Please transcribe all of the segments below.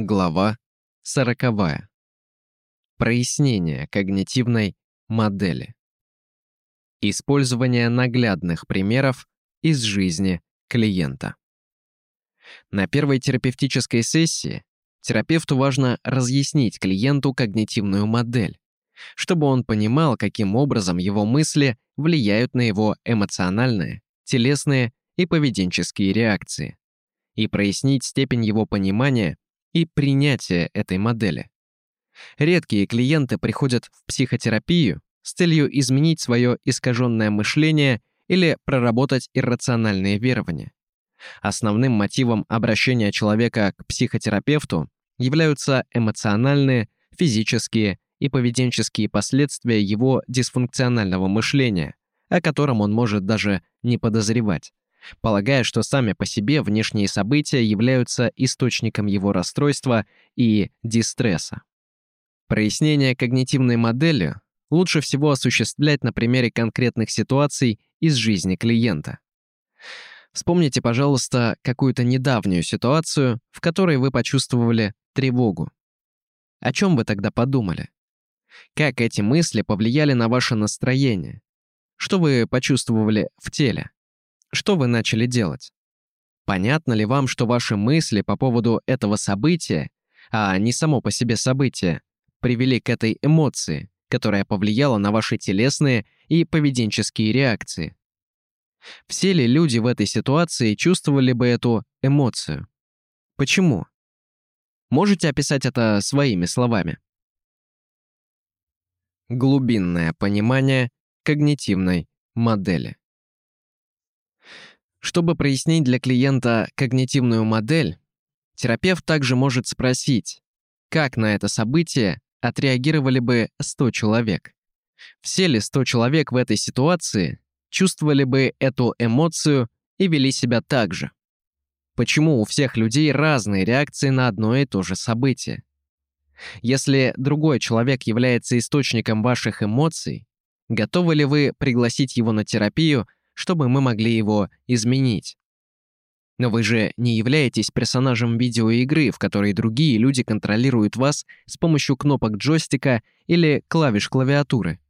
Глава сороковая. Прояснение когнитивной модели. Использование наглядных примеров из жизни клиента. На первой терапевтической сессии терапевту важно разъяснить клиенту когнитивную модель, чтобы он понимал, каким образом его мысли влияют на его эмоциональные, телесные и поведенческие реакции, и прояснить степень его понимания – и принятие этой модели. Редкие клиенты приходят в психотерапию с целью изменить свое искаженное мышление или проработать иррациональные верования. Основным мотивом обращения человека к психотерапевту являются эмоциональные, физические и поведенческие последствия его дисфункционального мышления, о котором он может даже не подозревать полагая, что сами по себе внешние события являются источником его расстройства и дистресса. Прояснение когнитивной модели лучше всего осуществлять на примере конкретных ситуаций из жизни клиента. Вспомните, пожалуйста, какую-то недавнюю ситуацию, в которой вы почувствовали тревогу. О чем вы тогда подумали? Как эти мысли повлияли на ваше настроение? Что вы почувствовали в теле? Что вы начали делать? Понятно ли вам, что ваши мысли по поводу этого события, а не само по себе событие, привели к этой эмоции, которая повлияла на ваши телесные и поведенческие реакции? Все ли люди в этой ситуации чувствовали бы эту эмоцию? Почему? Можете описать это своими словами? Глубинное понимание когнитивной модели. Чтобы прояснить для клиента когнитивную модель, терапевт также может спросить, как на это событие отреагировали бы 100 человек. Все ли 100 человек в этой ситуации чувствовали бы эту эмоцию и вели себя так же? Почему у всех людей разные реакции на одно и то же событие? Если другой человек является источником ваших эмоций, готовы ли вы пригласить его на терапию – чтобы мы могли его изменить. Но вы же не являетесь персонажем видеоигры, в которой другие люди контролируют вас с помощью кнопок джойстика или клавиш клавиатуры.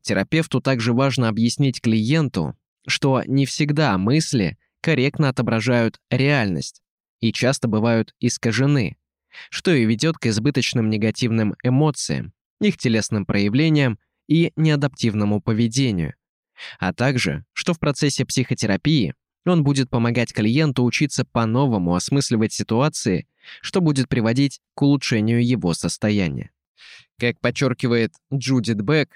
Терапевту также важно объяснить клиенту, что не всегда мысли корректно отображают реальность и часто бывают искажены, что и ведет к избыточным негативным эмоциям, их телесным проявлениям и неадаптивному поведению а также, что в процессе психотерапии он будет помогать клиенту учиться по-новому осмысливать ситуации, что будет приводить к улучшению его состояния. Как подчеркивает Джудит Бек,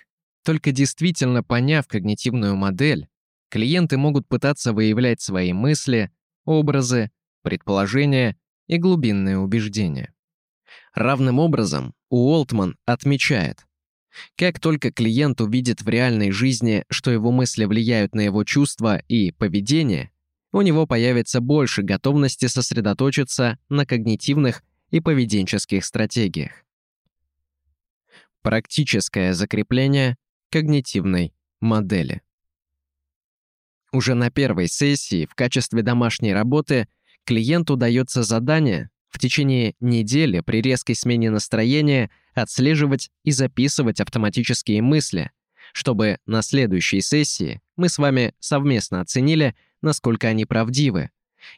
только действительно поняв когнитивную модель, клиенты могут пытаться выявлять свои мысли, образы, предположения и глубинные убеждения. Равным образом Уолтман отмечает, как только клиент увидит в реальной жизни, что его мысли влияют на его чувства и поведение, у него появится больше готовности сосредоточиться на когнитивных и поведенческих стратегиях. Практическое закрепление когнитивной модели. Уже на первой сессии в качестве домашней работы клиенту дается задание в течение недели при резкой смене настроения отслеживать и записывать автоматические мысли, чтобы на следующей сессии мы с вами совместно оценили, насколько они правдивы,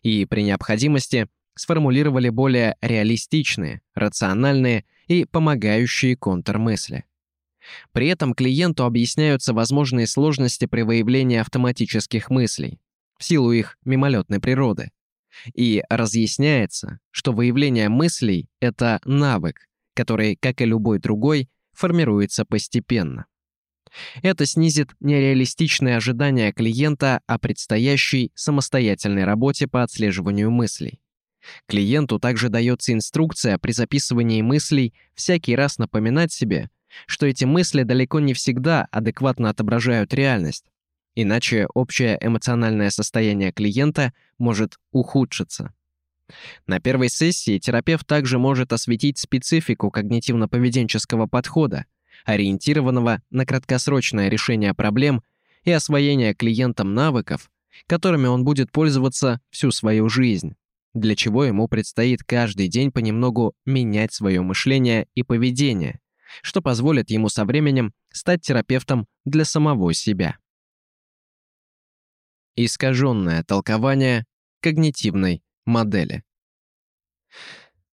и при необходимости сформулировали более реалистичные, рациональные и помогающие контрмысли. При этом клиенту объясняются возможные сложности при выявлении автоматических мыслей в силу их мимолетной природы, и разъясняется, что выявление мыслей — это навык, который, как и любой другой, формируется постепенно. Это снизит нереалистичные ожидания клиента о предстоящей самостоятельной работе по отслеживанию мыслей. Клиенту также дается инструкция при записывании мыслей всякий раз напоминать себе, что эти мысли далеко не всегда адекватно отображают реальность, Иначе общее эмоциональное состояние клиента может ухудшиться. На первой сессии терапевт также может осветить специфику когнитивно-поведенческого подхода, ориентированного на краткосрочное решение проблем и освоение клиентом навыков, которыми он будет пользоваться всю свою жизнь, для чего ему предстоит каждый день понемногу менять свое мышление и поведение, что позволит ему со временем стать терапевтом для самого себя. Искаженное толкование когнитивной модели.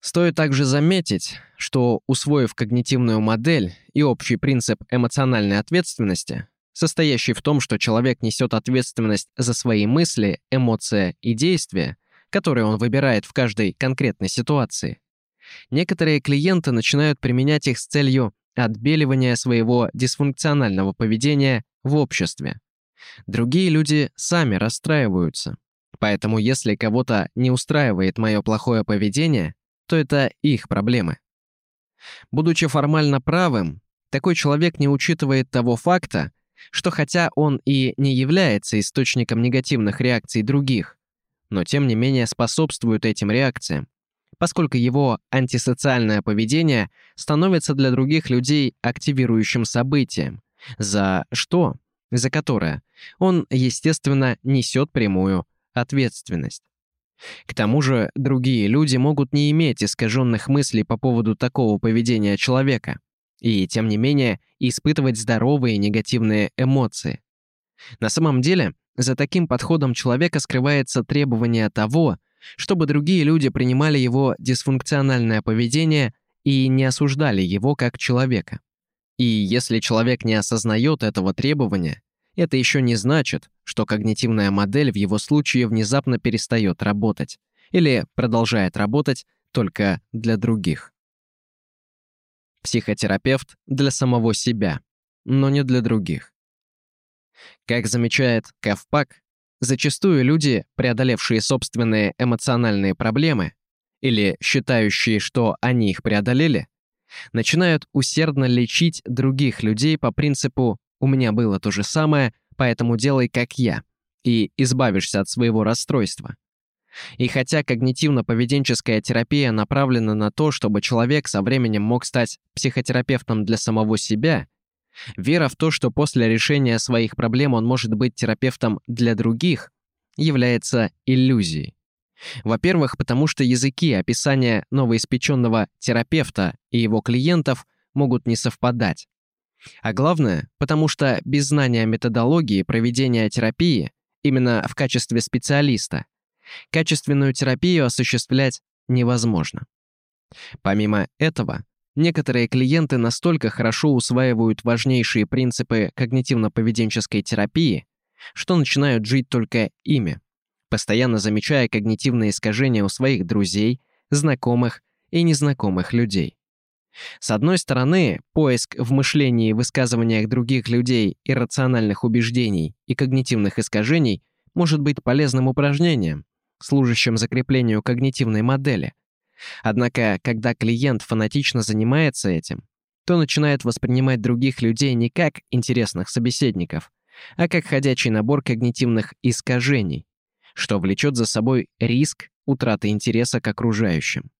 Стоит также заметить, что, усвоив когнитивную модель и общий принцип эмоциональной ответственности, состоящий в том, что человек несет ответственность за свои мысли, эмоции и действия, которые он выбирает в каждой конкретной ситуации, некоторые клиенты начинают применять их с целью отбеливания своего дисфункционального поведения в обществе. Другие люди сами расстраиваются. Поэтому если кого-то не устраивает мое плохое поведение, то это их проблемы. Будучи формально правым, такой человек не учитывает того факта, что хотя он и не является источником негативных реакций других, но тем не менее способствует этим реакциям, поскольку его антисоциальное поведение становится для других людей активирующим событием, за что, за которое он, естественно, несет прямую ответственность. К тому же другие люди могут не иметь искаженных мыслей по поводу такого поведения человека и, тем не менее, испытывать здоровые негативные эмоции. На самом деле, за таким подходом человека скрывается требование того, чтобы другие люди принимали его дисфункциональное поведение и не осуждали его как человека. И если человек не осознает этого требования, это еще не значит, что когнитивная модель в его случае внезапно перестает работать или продолжает работать только для других. Психотерапевт для самого себя, но не для других. Как замечает Кавпак, зачастую люди, преодолевшие собственные эмоциональные проблемы или считающие, что они их преодолели, начинают усердно лечить других людей по принципу у меня было то же самое, поэтому делай как я, и избавишься от своего расстройства. И хотя когнитивно-поведенческая терапия направлена на то, чтобы человек со временем мог стать психотерапевтом для самого себя, вера в то, что после решения своих проблем он может быть терапевтом для других, является иллюзией. Во-первых, потому что языки описания новоиспеченного терапевта и его клиентов могут не совпадать. А главное, потому что без знания методологии проведения терапии, именно в качестве специалиста, качественную терапию осуществлять невозможно. Помимо этого, некоторые клиенты настолько хорошо усваивают важнейшие принципы когнитивно-поведенческой терапии, что начинают жить только ими, постоянно замечая когнитивные искажения у своих друзей, знакомых и незнакомых людей. С одной стороны, поиск в мышлении и высказываниях других людей иррациональных убеждений и когнитивных искажений может быть полезным упражнением, служащим закреплению когнитивной модели. Однако, когда клиент фанатично занимается этим, то начинает воспринимать других людей не как интересных собеседников, а как ходячий набор когнитивных искажений, что влечет за собой риск утраты интереса к окружающим.